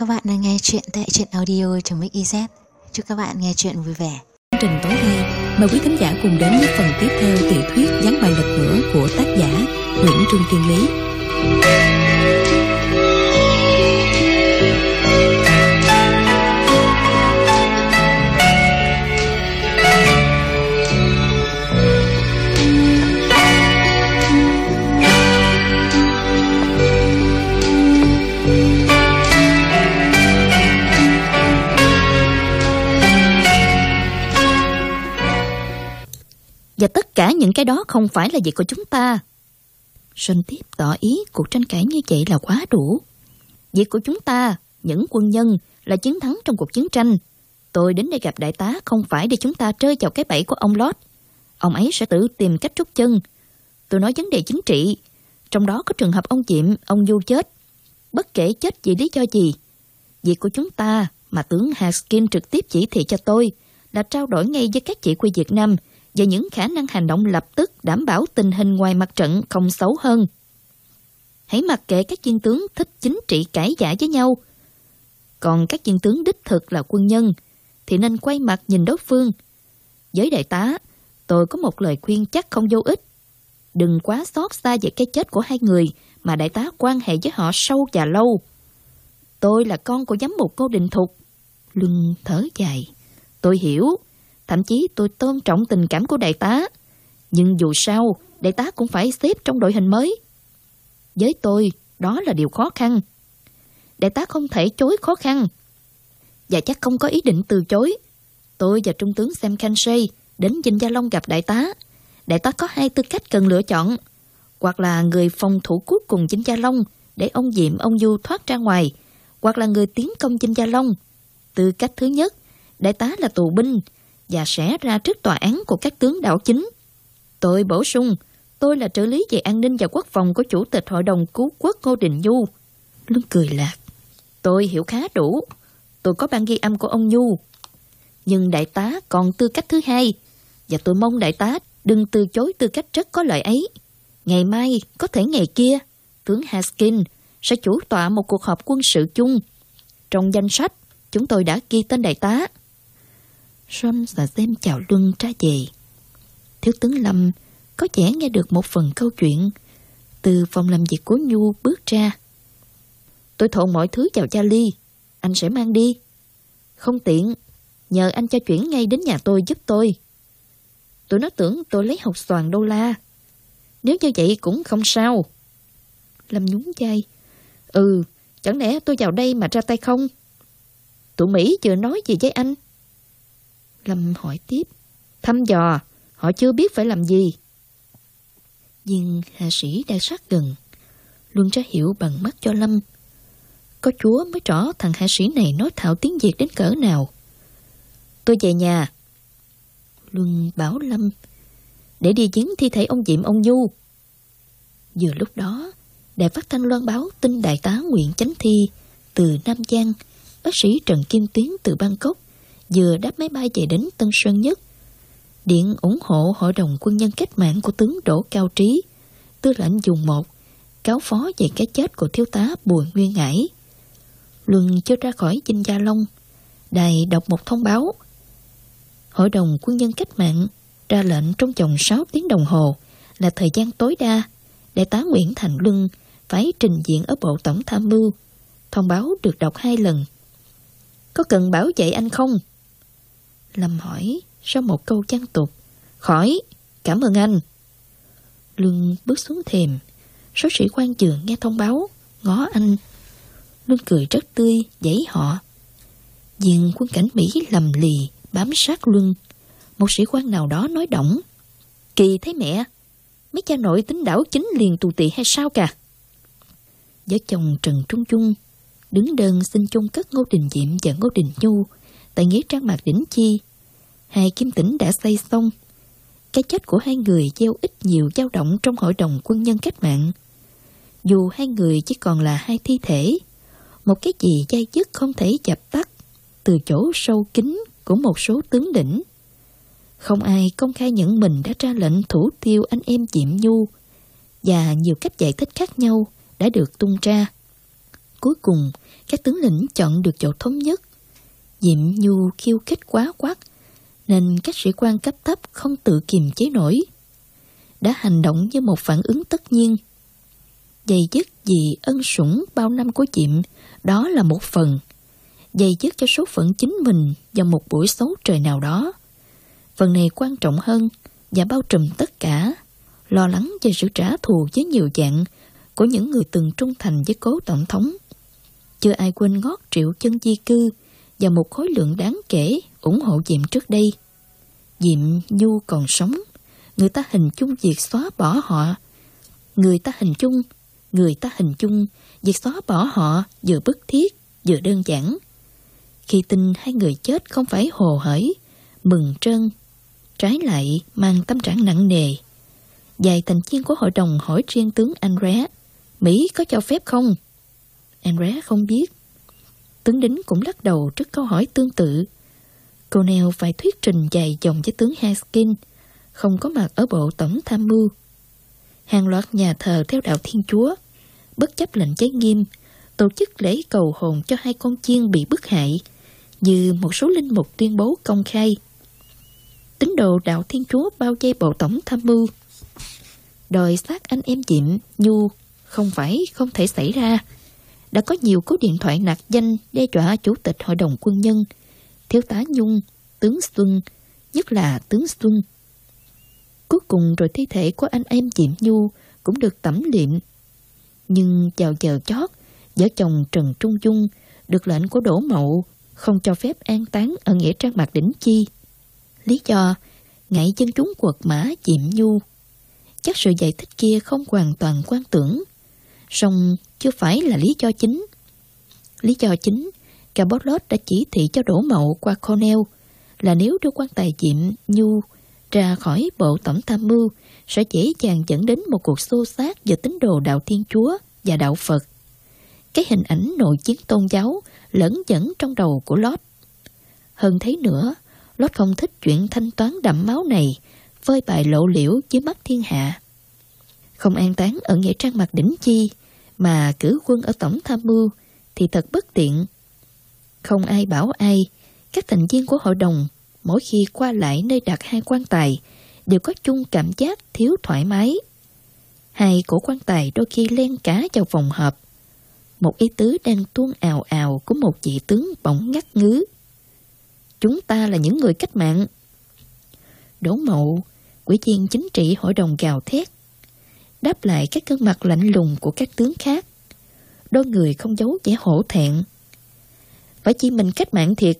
Các bạn đang nghe chuyện tại truyện audio.mix.iz Chúc các bạn nghe chuyện vui vẻ. Chương trình tối nay, mời quý khán giả cùng đến với phần tiếp theo tiểu thuyết Gián bài lật ngửa của tác giả Nguyễn Trương Kiên Lý. Và tất cả những cái đó không phải là việc của chúng ta. Sơn tiếp tỏ ý cuộc tranh cãi như vậy là quá đủ. Việc của chúng ta, những quân nhân, là chiến thắng trong cuộc chiến tranh. Tôi đến đây gặp đại tá không phải để chúng ta rơi vào cái bẫy của ông Lord. Ông ấy sẽ tự tìm cách rút chân. Tôi nói vấn đề chính trị. Trong đó có trường hợp ông Diệm, ông Du chết. Bất kể chết vì lý do gì. Việc của chúng ta mà tướng Haskin trực tiếp chỉ thị cho tôi là trao đổi ngay với các chỉ huy Việt Nam và những khả năng hành động lập tức đảm bảo tình hình ngoài mặt trận không xấu hơn. Hãy mặc kệ các viên tướng thích chính trị cãi giả với nhau. Còn các viên tướng đích thực là quân nhân thì nên quay mặt nhìn đối phương. Với đại tá, tôi có một lời khuyên chắc không vô ích. Đừng quá xót xa về cái chết của hai người mà đại tá quan hệ với họ sâu và lâu. Tôi là con của giám mục cô Đình Thục. Lưng thở dài. Tôi hiểu, thậm chí tôi tôn trọng tình cảm của đại tá. Nhưng dù sao, đại tá cũng phải xếp trong đội hình mới. Với tôi, đó là điều khó khăn. Đại tá không thể chối khó khăn. Và chắc không có ý định từ chối. Tôi và Trung tướng Sam Kanshe đến Vinh Gia Long gặp đại tá. Đại tá có hai tư cách cần lựa chọn. Hoặc là người phòng thủ cuối cùng Vinh Gia Long để ông Diệm, ông Du thoát ra ngoài. Hoặc là người tiến công Vinh Gia Long. Tư cách thứ nhất, đại tá là tù binh và sẽ ra trước tòa án của các tướng đảo chính. Tôi bổ sung, tôi là trợ lý về an ninh và quốc phòng của Chủ tịch Hội đồng Cứu quốc Ngô Đình Nhu. Luân cười lạc. Tôi hiểu khá đủ. Tôi có bản ghi âm của ông Nhu. Nhưng đại tá còn tư cách thứ hai. Và tôi mong đại tá đừng từ chối tư cách rất có lợi ấy. Ngày mai, có thể ngày kia, tướng Haskin sẽ chủ tọa một cuộc họp quân sự chung. Trong danh sách, chúng tôi đã ghi tên đại tá. Son và xem chào luân ra về. Thiếu tướng Lâm có vẻ nghe được một phần câu chuyện. Từ phòng làm việc của Nhu bước ra. Tôi thộn mọi thứ chào cha Ly. Anh sẽ mang đi. Không tiện. Nhờ anh cho chuyển ngay đến nhà tôi giúp tôi. Tôi nó tưởng tôi lấy học xoàn đô la. Nếu như vậy cũng không sao. Lâm nhún chay. Ừ, chẳng lẽ tôi vào đây mà ra tay không? Tụi Mỹ vừa nói gì với anh? Lâm hỏi tiếp. Thăm dò, họ chưa biết phải làm gì. Nhưng hạ sĩ đã sát gần. Luân ra hiểu bằng mắt cho Lâm. Có chúa mới rõ thằng hạ sĩ này nói thạo tiếng Việt đến cỡ nào. Tôi về nhà. Luân bảo Lâm. Để đi giếng thi thể ông Diệm ông Du. Vừa lúc đó, đài phát thanh loan báo tin đại tá Nguyễn Chánh Thi từ Nam Giang, bác sĩ Trần Kim Tuyến từ Bangkok vừa đáp máy bay về đến Tân Sơn Nhất. Điện ủng hộ Hội đồng Quân nhân Cách mạng của tướng Đỗ Cao Trí, tư lệnh dùng một, cáo phó về cái chết của thiếu tá Bùi Nguyên Ngãi. Luân chưa ra khỏi Vinh Gia Long, đài đọc một thông báo. Hội đồng Quân nhân Cách mạng ra lệnh trong vòng 6 tiếng đồng hồ là thời gian tối đa để tá Nguyễn Thành Luân phải trình diện ở Bộ Tổng Tham mưu. Thông báo được đọc hai lần. Có cần bảo vệ anh không? Lâm hỏi sau một câu chăn tục. Khỏi, cảm ơn anh. Luân bước xuống thềm. Số sĩ quan trường nghe thông báo, ngó anh. Luân cười rất tươi, giấy họ. Diện quân cảnh Mỹ lầm lì, bám sát Luân. Một sĩ quan nào đó nói động. Kỳ thấy mẹ, mấy cha nội tính đảo chính liền tù tị hay sao cả? Vợ chồng Trần Trung Trung đứng đơn xin chung cất Ngô Đình Diệm và Ngô Đình Nhu tại nghĩa trang mạc đỉnh chi. Hai kim tỉnh đã xây xong. Cái chết của hai người gieo ít nhiều dao động trong hội đồng quân nhân cách mạng. Dù hai người chỉ còn là hai thi thể, một cái gì dây dứt không thể dập tắt từ chỗ sâu kín của một số tướng đỉnh. Không ai công khai nhận mình đã ra lệnh thủ tiêu anh em Diệm Nhu và nhiều cách giải thích khác nhau đã được tung ra. Cuối cùng, các tướng lĩnh chọn được chỗ thống nhất. Diệm Nhu khiêu khích quá quát, nên các sĩ quan cấp thấp không tự kiềm chế nổi. Đã hành động như một phản ứng tất nhiên. Dày dứt vì ân sủng bao năm của Diệm, đó là một phần. Dày dứt cho số phận chính mình vào một buổi xấu trời nào đó. Phần này quan trọng hơn và bao trùm tất cả. Lo lắng về sự trả thù với nhiều dạng của những người từng trung thành với cố tổng thống. Chưa ai quên ngót triệu chân di cư và một khối lượng đáng kể ủng hộ Diệm trước đây. Diệm Nhu còn sống, người ta hình chung việc xóa bỏ họ. Người ta hình chung, người ta hình chung việc xóa bỏ họ vừa bức thiết, vừa đơn giản. Khi tin hai người chết không phải hồ hởi, mừng trơn, trái lại mang tâm trạng nặng nề. Vài thành viên của hội đồng hỏi riêng tướng Anh Ré, Mỹ có cho phép không? Anh Ré không biết. Tướng đính cũng lắc đầu trước câu hỏi tương tự. Cornell phải thuyết trình dài dòng với tướng Haskin, không có mặt ở bộ tổng tham mưu. Hàng loạt nhà thờ theo đạo Thiên Chúa, bất chấp lệnh chế nghiêm, tổ chức lễ cầu hồn cho hai con chiên bị bức hại, như một số linh mục tuyên bố công khai. Tín đồ đạo Thiên Chúa bao dây bộ tổng tham mưu. Đòi xác anh em Diệm, Nhu không phải không thể xảy ra. Đã có nhiều cú điện thoại nạc danh đe dọa chủ tịch hội đồng quân nhân, thiếu tá Nhung, tướng Xuân, nhất là tướng Xuân. Cuối cùng rồi thi thể của anh em Diệm Nhu cũng được tẩm liệm. Nhưng vào giờ chót, vợ chồng Trần Trung Dung được lệnh của Đỗ Mậu không cho phép an táng ở Nghĩa Trang Mạc Đỉnh Chi. Lý do, ngại dân chúng quật mã Diệm Nhu. Chắc sự giải thích kia không hoàn toàn quan tưởng, song chưa phải là lý do chính. Lý do chính, cả đã chỉ thị cho đổ Mậu qua Cornell là nếu đưa quan tài Diệm Nhu ra khỏi bộ tổng tham mưu sẽ dễ dàng dẫn đến một cuộc xô xát giữa tín đồ đạo Thiên Chúa và đạo Phật. Cái hình ảnh nội chiến tôn giáo lẫn dẫn trong đầu của Lót. Hơn thế nữa, Lót không thích chuyện thanh toán đậm máu này, phơi bài lộ liễu dưới mắt thiên hạ. Không an táng ở nghĩa trang mặt đỉnh chi, mà cử quân ở tổng tham mưu thì thật bất tiện. Không ai bảo ai, các thành viên của hội đồng mỗi khi qua lại nơi đặt hai quan tài đều có chung cảm giác thiếu thoải mái. Hai cổ quan tài đôi khi len cá vào phòng họp. Một ý tứ đang tuôn ào ào của một vị tướng bỗng ngắt ngứ. Chúng ta là những người cách mạng. Đỗ mậu, quỹ viên chính trị hội đồng gào thét. Đáp lại các gương mặt lạnh lùng của các tướng khác. Đôi người không giấu vẻ hổ thẹn. Phải chỉ mình cách mạng thiệt.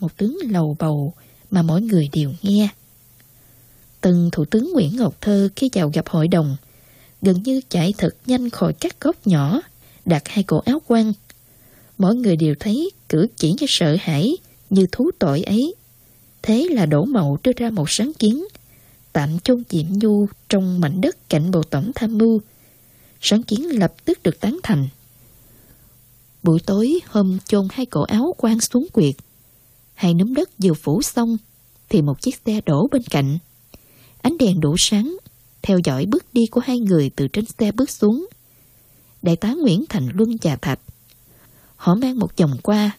Một tướng lầu bầu mà mỗi người đều nghe. Từng Thủ tướng Nguyễn Ngọc Thơ khi vào gặp hội đồng, gần như chạy thật nhanh khỏi các góc nhỏ, đặt hai cổ áo quan. Mỗi người đều thấy cử chỉ như sợ hãi, như thú tội ấy. Thế là đổ mậu đưa ra một sáng kiến, tạm chôn Diệm Nhu trong mảnh đất cạnh bộ tổng tham mưu. Sáng kiến lập tức được tán thành. Buổi tối hôm chôn hai cổ áo quan xuống quyệt. Hai núm đất vừa phủ xong, thì một chiếc xe đổ bên cạnh. Ánh đèn đủ sáng, theo dõi bước đi của hai người từ trên xe bước xuống. Đại tá Nguyễn Thành Luân và Thạch. Họ mang một dòng qua.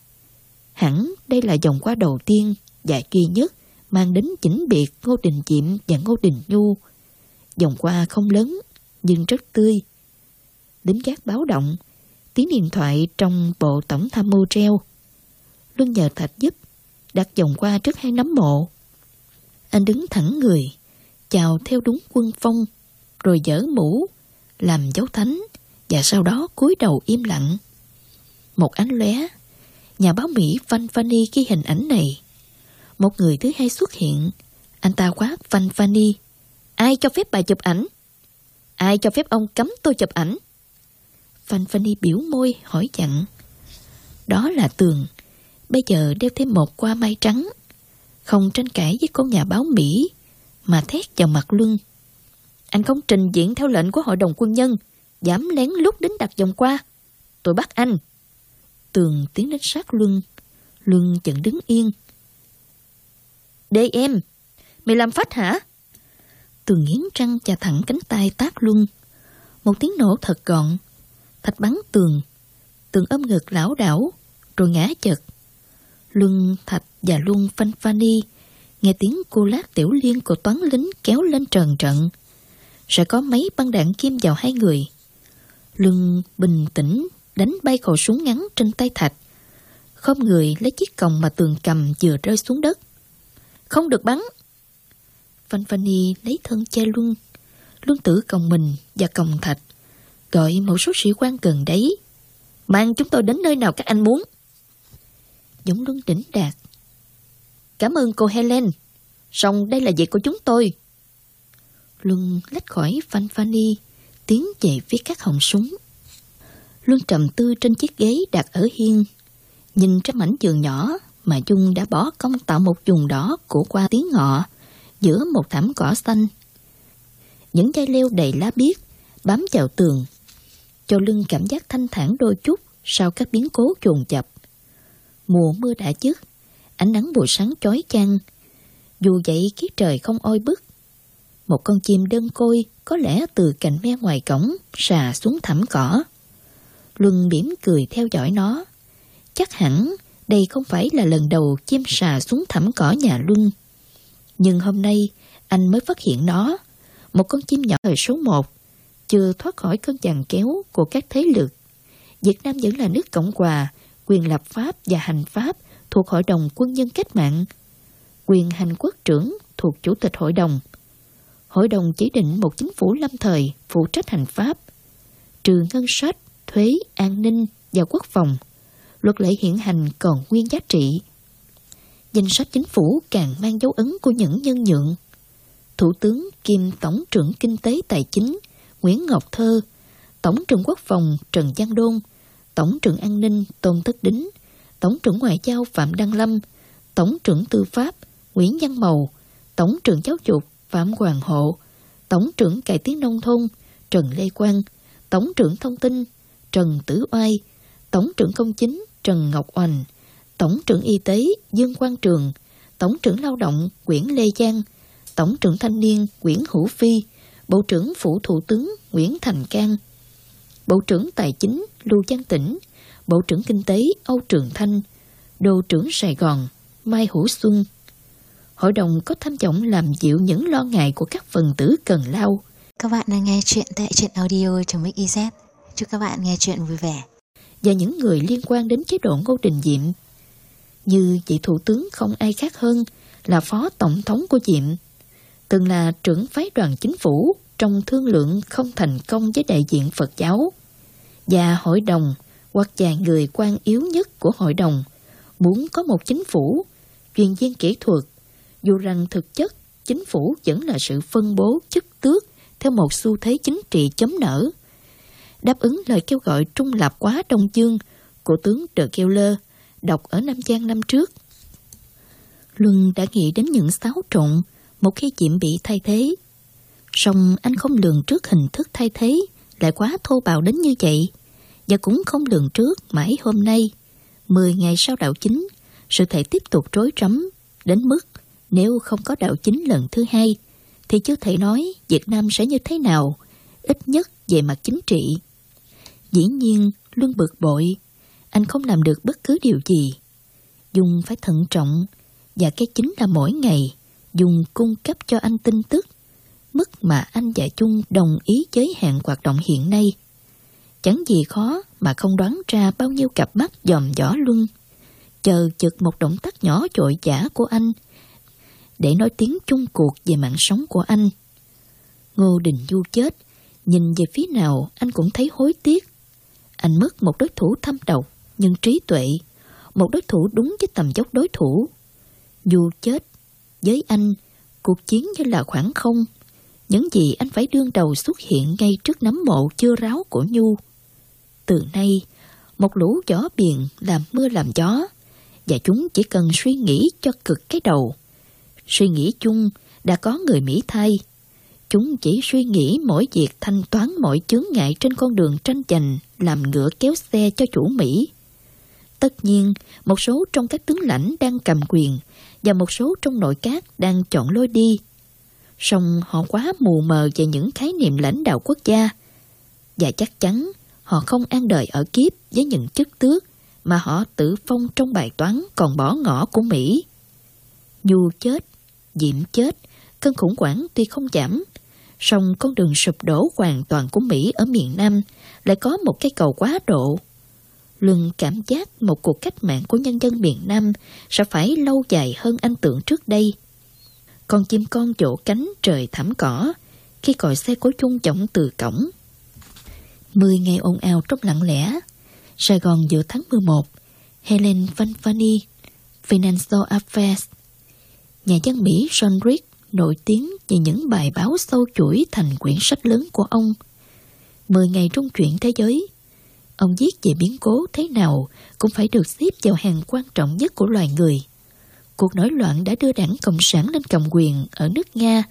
Hẳn đây là dòng qua đầu tiên và duy nhất mang đến chỉnh biệt Ngô Đình Diệm và Ngô Đình Nhu. Dòng qua không lớn, nhưng rất tươi. Lính gác báo động, tiếng điện thoại trong bộ tổng tham mưu treo. Luân nhờ Thạch giúp, đặt dòng qua trước hai nấm mộ. Anh đứng thẳng người, chào theo đúng quân phong, rồi dở mũ, làm dấu thánh, và sau đó cúi đầu im lặng. Một ánh lóe, nhà báo Mỹ Van Fanny ghi hình ảnh này. Một người thứ hai xuất hiện, anh ta quát Van vani. Ai cho phép bà chụp ảnh? Ai cho phép ông cấm tôi chụp ảnh? Van Fanny biểu môi hỏi chặn. Đó là tường, bây giờ đeo thêm một qua may trắng. Không tranh cãi với con nhà báo Mỹ mà thét vào mặt Luân. Anh không trình diễn theo lệnh của hội đồng quân nhân, dám lén lút đến đặt vòng qua. Tôi bắt anh. Tường tiến đến sát Luân. Luân chẳng đứng yên. Đây em, mày làm phách hả? Tường nghiến răng chà thẳng cánh tay tác Luân. Một tiếng nổ thật gọn. Thạch bắn tường, tường ôm ngực lão đảo, rồi ngã chật. Luân Thạch và Luân Phanh phanh đi nghe tiếng cô lát tiểu liên của toán lính kéo lên trần trận. Sẽ có mấy băng đạn kim vào hai người. Luân bình tĩnh đánh bay khẩu súng ngắn trên tay Thạch. Không người lấy chiếc còng mà tường cầm vừa rơi xuống đất. Không được bắn. Phanh Phani lấy thân che Luân. Luân tử còng mình và còng Thạch. Gọi một số sĩ quan gần đấy. Mang chúng tôi đến nơi nào các anh muốn. Dũng Luân đỉnh đạt Cảm ơn cô Helen. Xong đây là việc của chúng tôi. Luân lách khỏi Phan Fanny, tiến về phía các họng súng. Luân trầm tư trên chiếc ghế đặt ở hiên. Nhìn trong mảnh giường nhỏ mà Dung đã bỏ công tạo một vùng đỏ của qua tiếng ngọ giữa một thảm cỏ xanh. Những dây leo đầy lá biếc bám vào tường cho lưng cảm giác thanh thản đôi chút sau các biến cố chuồn chập. Mùa mưa đã dứt, ánh nắng buổi sáng chói chang. Dù vậy khí trời không oi bức. Một con chim đơn côi có lẽ từ cành me ngoài cổng xà xuống thảm cỏ. Luân mỉm cười theo dõi nó. Chắc hẳn đây không phải là lần đầu chim sà xuống thẳm cỏ nhà Luân. Nhưng hôm nay anh mới phát hiện nó. Một con chim nhỏ thời số 1 chưa thoát khỏi cơn giằng kéo của các thế lực. Việt Nam vẫn là nước Cộng hòa, quyền lập pháp và hành pháp thuộc Hội đồng Quân nhân Cách mạng, quyền hành quốc trưởng thuộc Chủ tịch Hội đồng. Hội đồng chỉ định một chính phủ lâm thời phụ trách hành pháp, trừ ngân sách, thuế, an ninh và quốc phòng. Luật lệ hiện hành còn nguyên giá trị. Danh sách chính phủ càng mang dấu ấn của những nhân nhượng. Thủ tướng kiêm Tổng trưởng Kinh tế Tài chính Nguyễn Ngọc Thơ, Tổng trưởng Quốc phòng Trần Giang Đôn, Tổng trưởng An ninh Tôn Tất Đính, Tổng trưởng Ngoại giao Phạm Đăng Lâm, Tổng trưởng Tư pháp Nguyễn Văn Mầu, Tổng trưởng Giáo dục Phạm Hoàng Hộ, Tổng trưởng Cải tiến Nông thôn Trần Lê Quang, Tổng trưởng Thông tin Trần Tử Oai, Tổng trưởng Công chính Trần Ngọc Oanh, Tổng trưởng Y tế Dương Quang Trường, Tổng trưởng Lao động Nguyễn Lê Giang, Tổng trưởng Thanh niên Nguyễn Hữu Phi, Bộ trưởng Phủ Thủ tướng Nguyễn Thành Cang, Bộ trưởng Tài chính Lưu Giang Tĩnh, Bộ trưởng Kinh tế Âu Trường Thanh, Đô trưởng Sài Gòn Mai Hữu Xuân. Hội đồng có tham vọng làm dịu những lo ngại của các phần tử cần lao. Các bạn đang nghe chuyện tại truyện audio.mix.iz. Chúc các bạn nghe chuyện vui vẻ. Và những người liên quan đến chế độ Ngô Đình Diệm. Như vị thủ tướng không ai khác hơn là phó tổng thống của Diệm. Từng là trưởng phái đoàn chính phủ trong thương lượng không thành công với đại diện Phật giáo. Và hội đồng hoặc vài người quan yếu nhất của hội đồng muốn có một chính phủ, chuyên viên kỹ thuật, dù rằng thực chất chính phủ vẫn là sự phân bố chức tước theo một xu thế chính trị chấm nở. Đáp ứng lời kêu gọi trung lập quá Đông Dương của tướng De Keller đọc ở Nam Giang năm trước. Luân đã nghĩ đến những xáo trộn một khi Diệm bị thay thế. Song anh không lường trước hình thức thay thế lại quá thô bạo đến như vậy và cũng không lường trước mãi hôm nay, 10 ngày sau đạo chính, sự thể tiếp tục rối rắm đến mức nếu không có đạo chính lần thứ hai thì chưa thể nói Việt Nam sẽ như thế nào, ít nhất về mặt chính trị. Dĩ nhiên, luôn bực bội, anh không làm được bất cứ điều gì. Dung phải thận trọng, và cái chính là mỗi ngày Dung cung cấp cho anh tin tức, mức mà anh và Chung đồng ý giới hạn hoạt động hiện nay. Chẳng gì khó mà không đoán ra bao nhiêu cặp mắt dòm dõi luân. Chờ chực một động tác nhỏ trội giả của anh để nói tiếng chung cuộc về mạng sống của anh. Ngô Đình Du chết, nhìn về phía nào anh cũng thấy hối tiếc. Anh mất một đối thủ thâm độc nhưng trí tuệ, một đối thủ đúng với tầm dốc đối thủ. Dù chết, với anh, cuộc chiến như là khoảng không. Những gì anh phải đương đầu xuất hiện ngay trước nấm mộ chưa ráo của Nhu. Từ nay, một lũ gió biển làm mưa làm gió, và chúng chỉ cần suy nghĩ cho cực cái đầu. Suy nghĩ chung đã có người Mỹ thay. Chúng chỉ suy nghĩ mỗi việc thanh toán mọi chướng ngại trên con đường tranh giành làm ngựa kéo xe cho chủ Mỹ. Tất nhiên, một số trong các tướng lãnh đang cầm quyền và một số trong nội các đang chọn lối đi. Song họ quá mù mờ về những khái niệm lãnh đạo quốc gia và chắc chắn Họ không an đời ở kiếp với những chức tước mà họ tử phong trong bài toán còn bỏ ngỏ của Mỹ. Nhu chết, Diệm chết, cơn khủng hoảng tuy không giảm, song con đường sụp đổ hoàn toàn của Mỹ ở miền Nam lại có một cái cầu quá độ. Luân cảm giác một cuộc cách mạng của nhân dân miền Nam sẽ phải lâu dài hơn anh tưởng trước đây. Con chim con vỗ cánh trời thảm cỏ khi còi xe cố chung chổng từ cổng. Mười ngày ồn ào trong lặng lẽ. Sài Gòn giữa tháng 11, Helen Fanfani, Financial Affairs. Nhà văn Mỹ John Rick nổi tiếng vì những bài báo sâu chuỗi thành quyển sách lớn của ông. Mười ngày trung chuyển thế giới, ông viết về biến cố thế nào cũng phải được xếp vào hàng quan trọng nhất của loài người. Cuộc nổi loạn đã đưa đảng Cộng sản lên cầm quyền ở nước Nga,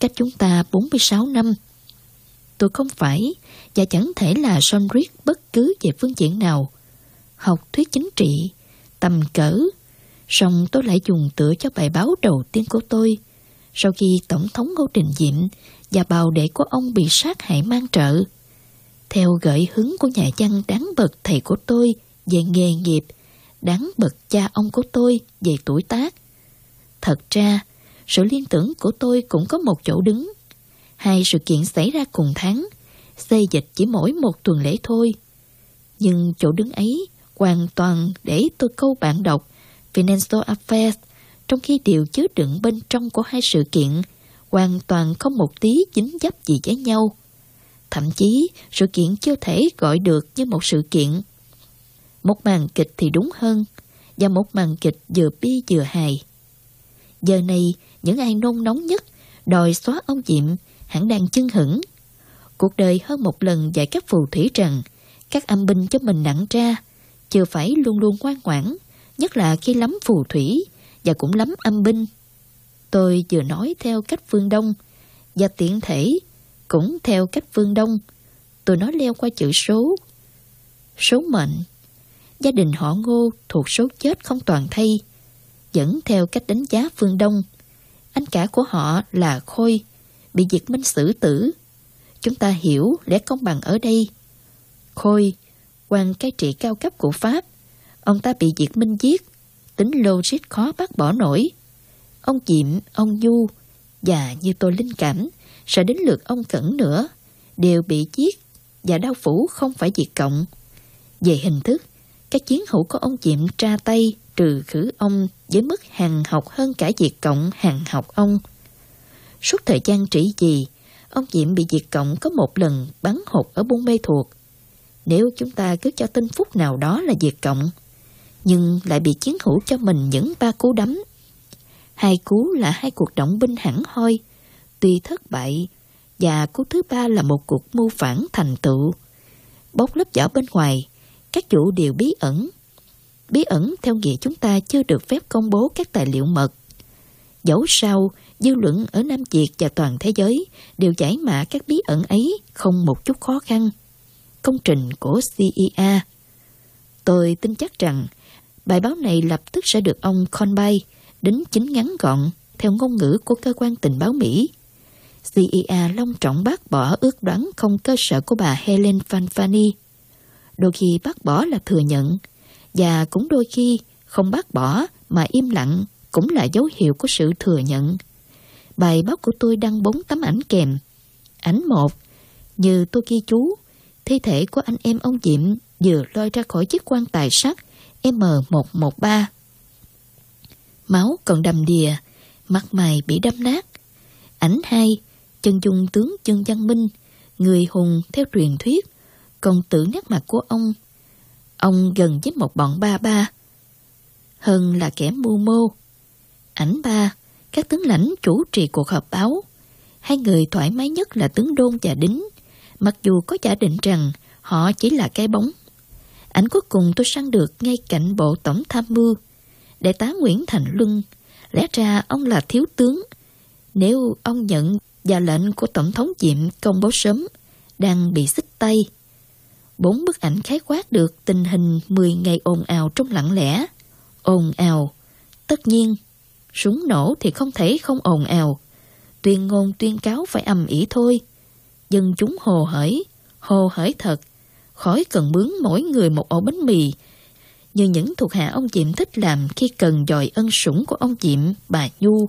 cách chúng ta 46 năm. Tôi không phải và chẳng thể là son riết bất cứ về phương diện nào. Học thuyết chính trị, tầm cỡ, song tôi lại dùng tựa cho bài báo đầu tiên của tôi – sau khi Tổng thống Ngô Đình Diệm và bào đệ của ông bị sát hại mang trợ. Theo gợi hứng của nhà văn đáng bậc thầy của tôi về nghề nghiệp, đáng bậc cha ông của tôi về tuổi tác. Thật ra, sự liên tưởng của tôi cũng có một chỗ đứng. Hai sự kiện xảy ra cùng tháng, xây dịch chỉ mỗi một tuần lễ thôi. Nhưng chỗ đứng ấy hoàn toàn để tôi câu bạn đọc Financial Affairs trong khi điều chứa đựng bên trong của hai sự kiện hoàn toàn không một tí dính dấp gì với nhau. Thậm chí, sự kiện chưa thể gọi được như một sự kiện. Một màn kịch thì đúng hơn, và một màn kịch vừa bi vừa hài. Giờ này, những ai nôn nóng nhất đòi xóa ông Diệm hẳn đang chân hững. Cuộc đời hơn một lần dạy các phù thủy rằng các âm binh cho mình nặng ra, chưa phải luôn luôn ngoan ngoãn, nhất là khi lắm phù thủy và cũng lắm âm binh. Tôi vừa nói theo cách phương Đông và tiện thể cũng theo cách phương Đông. Tôi nói leo qua chữ số. Số mệnh. Gia đình họ ngô thuộc số chết không toàn thay. Vẫn theo cách đánh giá phương Đông. Anh cả của họ là Khôi, bị diệt minh xử tử. Chúng ta hiểu lẽ công bằng ở đây. Khôi, quan cai trị cao cấp của Pháp, ông ta bị diệt minh giết tính logic khó bắt bỏ nổi. Ông Diệm, ông Du và như tôi linh cảm sẽ đến lượt ông Cẩn nữa đều bị giết và đau phủ không phải diệt cộng. Về hình thức, các chiến hữu của ông Diệm tra tay trừ khử ông với mức hàng học hơn cả diệt cộng hàng học ông. Suốt thời gian trị gì, ông Diệm bị diệt cộng có một lần bắn hụt ở buôn mê thuộc. Nếu chúng ta cứ cho tin phúc nào đó là diệt cộng, nhưng lại bị chiến hữu cho mình những ba cú đấm. Hai cú là hai cuộc động binh hẳn hoi, tuy thất bại, và cú thứ ba là một cuộc mưu phản thành tựu. Bóc lớp vỏ bên ngoài, các chủ đều bí ẩn. Bí ẩn theo nghĩa chúng ta chưa được phép công bố các tài liệu mật. Dẫu sao, dư luận ở Nam Việt và toàn thế giới đều giải mã các bí ẩn ấy không một chút khó khăn. Công trình của CIA Tôi tin chắc rằng Bài báo này lập tức sẽ được ông conway đính chính ngắn gọn theo ngôn ngữ của cơ quan tình báo Mỹ. CIA long trọng bác bỏ ước đoán không cơ sở của bà Helen Fanfani. Đôi khi bác bỏ là thừa nhận, và cũng đôi khi không bác bỏ mà im lặng cũng là dấu hiệu của sự thừa nhận. Bài báo của tôi đăng bốn tấm ảnh kèm. Ảnh một, như tôi ghi chú, thi thể của anh em ông Diệm vừa lôi ra khỏi chiếc quan tài sắt M113. Máu còn đầm đìa, mặt mày bị đâm nát. Ảnh hai, chân dung tướng chân Văn Minh, người hùng theo truyền thuyết, còn tự nét mặt của ông. Ông gần với một bọn ba ba. Hơn là kẻ mưu mô. Ảnh ba, các tướng lãnh chủ trì cuộc họp báo. Hai người thoải mái nhất là tướng Đôn và Đính, mặc dù có giả định rằng họ chỉ là cái bóng. Ảnh cuối cùng tôi săn được ngay cạnh bộ tổng tham mưu. Đại tá Nguyễn Thành Luân, lẽ ra ông là thiếu tướng. Nếu ông nhận và lệnh của Tổng thống Diệm công bố sớm, đang bị xích tay. Bốn bức ảnh khái quát được tình hình 10 ngày ồn ào trong lặng lẽ. Ồn ào, tất nhiên, súng nổ thì không thể không ồn ào. Tuyên ngôn tuyên cáo phải ầm ĩ thôi. Dân chúng hồ hởi, hồ hởi thật, khỏi cần bướng mỗi người một ổ bánh mì, như những thuộc hạ ông Diệm thích làm khi cần dòi ân sủng của ông Diệm, bà Nhu.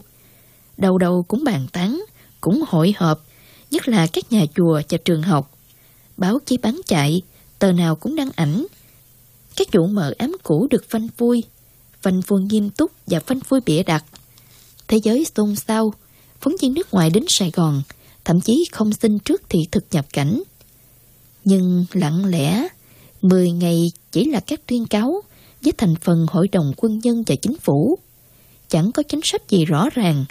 Đầu đầu cũng bàn tán, cũng hội họp, nhất là các nhà chùa và trường học. Báo chí bán chạy, tờ nào cũng đăng ảnh. Các vụ mờ ám cũ được phanh phui, phanh phui nghiêm túc và phanh phui bịa đặt. Thế giới xôn xao, phóng viên nước ngoài đến Sài Gòn, thậm chí không xin trước thị thực nhập cảnh. Nhưng lặng lẽ, 10 ngày chỉ là các tuyên cáo với thành phần Hội đồng Quân nhân và Chính phủ. Chẳng có chính sách gì rõ ràng,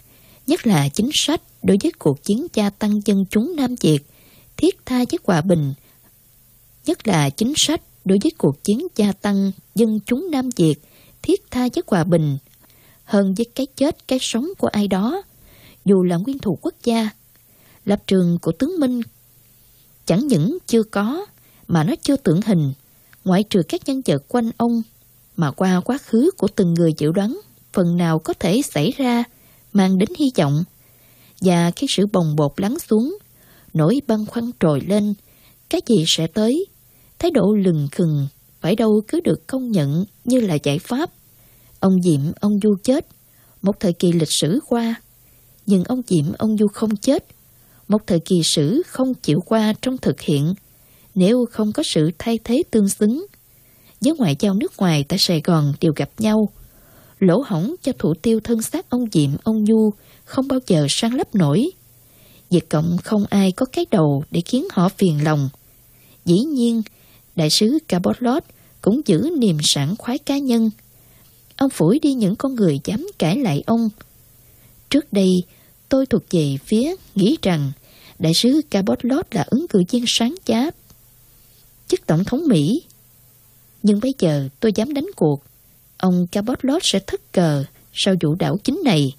nhất là chính sách đối với cuộc chiến gia tăng dân chúng Nam Việt, thiết tha với hòa bình, nhất là chính sách đối với cuộc chiến gia tăng dân chúng Nam Việt, thiết tha với hòa bình, hơn với cái chết cái sống của ai đó, dù là nguyên thủ quốc gia. Lập trường của tướng Minh chẳng những chưa có, mà nó chưa tưởng hình, ngoại trừ các nhân vật quanh ông, mà qua quá khứ của từng người dự đoán, phần nào có thể xảy ra, mang đến hy vọng. Và khi sự bồng bột lắng xuống, nỗi băng khoăn trồi lên, cái gì sẽ tới? Thái độ lừng khừng, phải đâu cứ được công nhận như là giải pháp. Ông Diệm, ông Du chết, một thời kỳ lịch sử qua. Nhưng ông Diệm, ông Du không chết, một thời kỳ sử không chịu qua trong thực hiện, nếu không có sự thay thế tương xứng. giới ngoại giao nước ngoài tại Sài Gòn đều gặp nhau, lỗ hỏng cho thủ tiêu thân xác ông Diệm, ông Du không bao giờ sang lấp nổi. Việt Cộng không ai có cái đầu để khiến họ phiền lòng. Dĩ nhiên, đại sứ Cabotlot cũng giữ niềm sảng khoái cá nhân. Ông phủi đi những con người dám cãi lại ông. Trước đây, tôi thuộc về phía nghĩ rằng đại sứ Cabotlot là ứng cử viên sáng giá chức tổng thống Mỹ. Nhưng bây giờ tôi dám đánh cuộc. Ông Cabotlot sẽ thất cờ sau vụ đảo chính này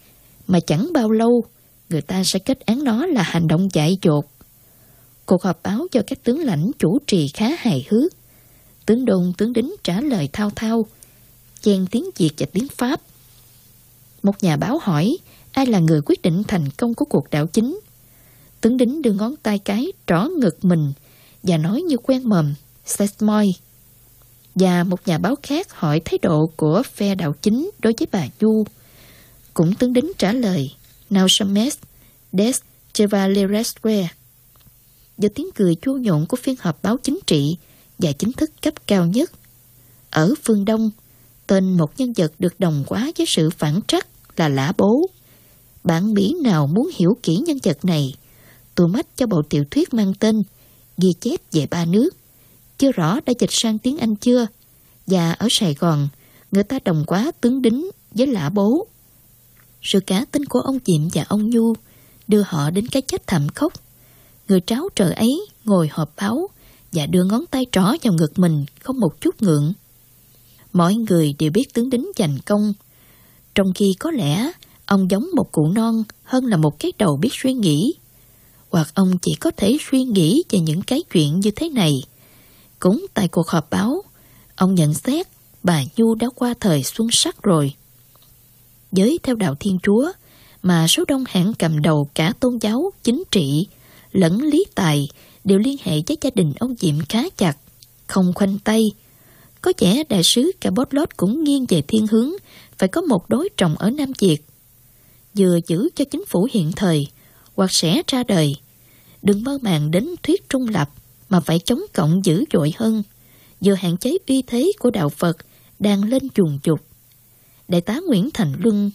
mà chẳng bao lâu người ta sẽ kết án nó là hành động dại dột. Cuộc họp báo cho các tướng lãnh chủ trì khá hài hước. Tướng đồn tướng đính trả lời thao thao, chen tiếng Việt và tiếng Pháp. Một nhà báo hỏi ai là người quyết định thành công của cuộc đảo chính. Tướng đính đưa ngón tay cái trỏ ngực mình và nói như quen mồm, Sesmoy. Và một nhà báo khác hỏi thái độ của phe đạo chính đối với bà Du. Cũng tướng đính trả lời, Nausames des Chevaleresque. Do tiếng cười chua nhộn của phiên họp báo chính trị và chính thức cấp cao nhất. Ở phương Đông, tên một nhân vật được đồng quá với sự phản trắc là Lã Bố. Bạn Mỹ nào muốn hiểu kỹ nhân vật này, tôi mách cho bộ tiểu thuyết mang tên Ghi chép về ba nước. Chưa rõ đã dịch sang tiếng Anh chưa? Và ở Sài Gòn, người ta đồng quá tướng đính với Lã Bố. Sự cá tính của ông Diệm và ông Nhu đưa họ đến cái chết thảm khốc. Người tráo trời ấy ngồi họp báo và đưa ngón tay trỏ vào ngực mình không một chút ngượng. Mọi người đều biết tướng đính giành công, trong khi có lẽ ông giống một cụ non hơn là một cái đầu biết suy nghĩ. Hoặc ông chỉ có thể suy nghĩ về những cái chuyện như thế này. Cũng tại cuộc họp báo, ông nhận xét bà Nhu đã qua thời xuân sắc rồi. Giới theo đạo Thiên Chúa, mà số đông hãng cầm đầu cả tôn giáo, chính trị, lẫn lý tài đều liên hệ với gia đình ông Diệm khá chặt, không khoanh tay. Có vẻ đại sứ cả Botlot cũng nghiêng về thiên hướng phải có một đối trọng ở Nam Việt. Vừa giữ cho chính phủ hiện thời, hoặc sẽ ra đời. Đừng mơ màng đến thuyết trung lập mà phải chống cộng dữ dội hơn. Vừa hạn chế uy thế của đạo Phật đang lên chuồng chục. Đại tá Nguyễn Thành Luân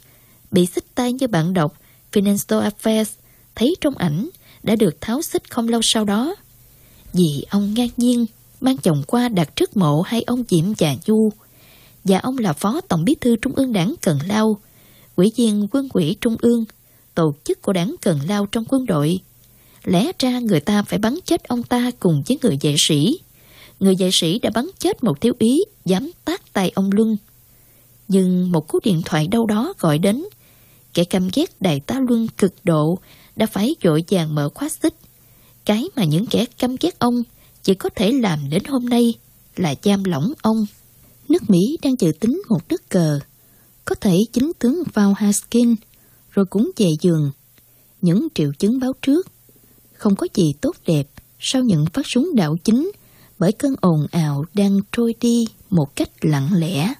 bị xích tay như bạn đọc Financial Affairs thấy trong ảnh đã được tháo xích không lâu sau đó. Vì ông ngang nhiên mang chồng qua đặt trước mộ hai ông Diệm và Du và ông là phó tổng bí thư trung ương đảng Cần Lao, ủy viên quân ủy trung ương, tổ chức của đảng Cần Lao trong quân đội. Lẽ ra người ta phải bắn chết ông ta cùng với người vệ sĩ. Người vệ sĩ đã bắn chết một thiếu ý, dám tác tay ông Luân. Nhưng một cú điện thoại đâu đó gọi đến. Kẻ căm ghét đại tá Luân cực độ, đã phải dội vàng mở khóa xích. Cái mà những kẻ căm ghét ông chỉ có thể làm đến hôm nay là giam lỏng ông. Nước Mỹ đang dự tính một nước cờ. Có thể chính tướng vào Haskin, rồi cũng về giường. Những triệu chứng báo trước không có gì tốt đẹp sau những phát súng đảo chính, bởi cơn ồn ào đang trôi đi một cách lặng lẽ.